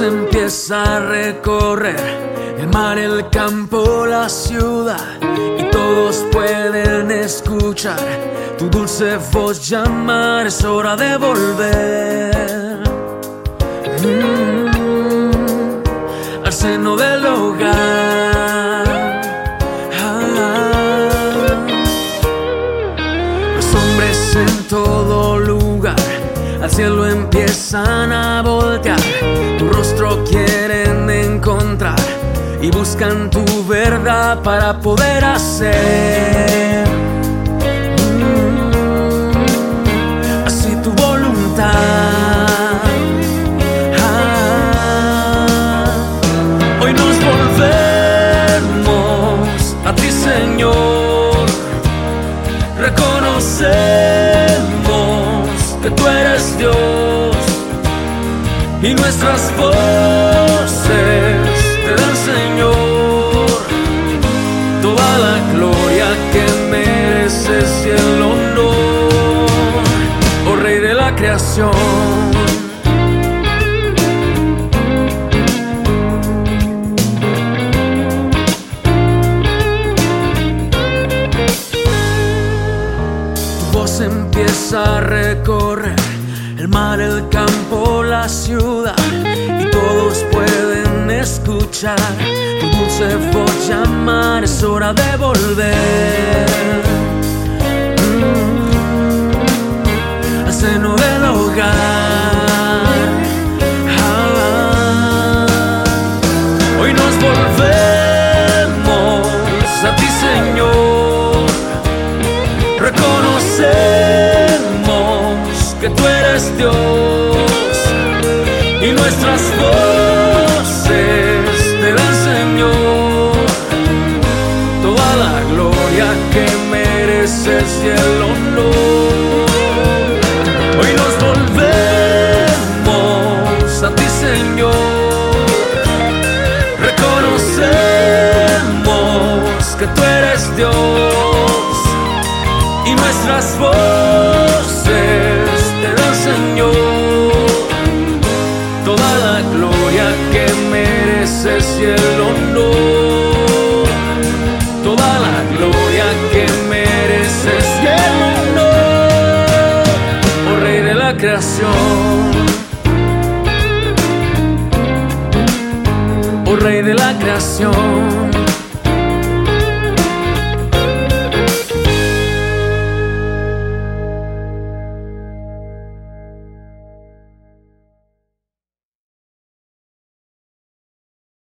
empieza a recorrer el mar, el campo, la ciudad y todos pueden escuchar tu dulce voz llamar, es hora de volver mm, al seno del hogar. Ah, los hombres en todo lugar cielo empiezan a voltear, tu rostro quieren encontrar y buscan tu verdad para poder hacer mm, tu voluntad. Ah, hoy nos volvemos a ti, Señor. Reconocemos que tú eres y nuestras voces te dan, Señor, toda la gloria que mereces y el honor, oh Rey de la creación. Tu voz empieza a recorrer el mar, el campo, la ciudad y todos pueden escuchar tu dulce voz llamar. Es hora de volver Dios y nuestras voces te dan, Señor, toda la gloria que mereces y el honor. Hoy nos volvemos a ti, Señor. Reconocemos que tú eres Dios y nuestras voces y el honor, toda la gloria que mereces y el honor, oh Rey de la creación, oh Rey de la creación.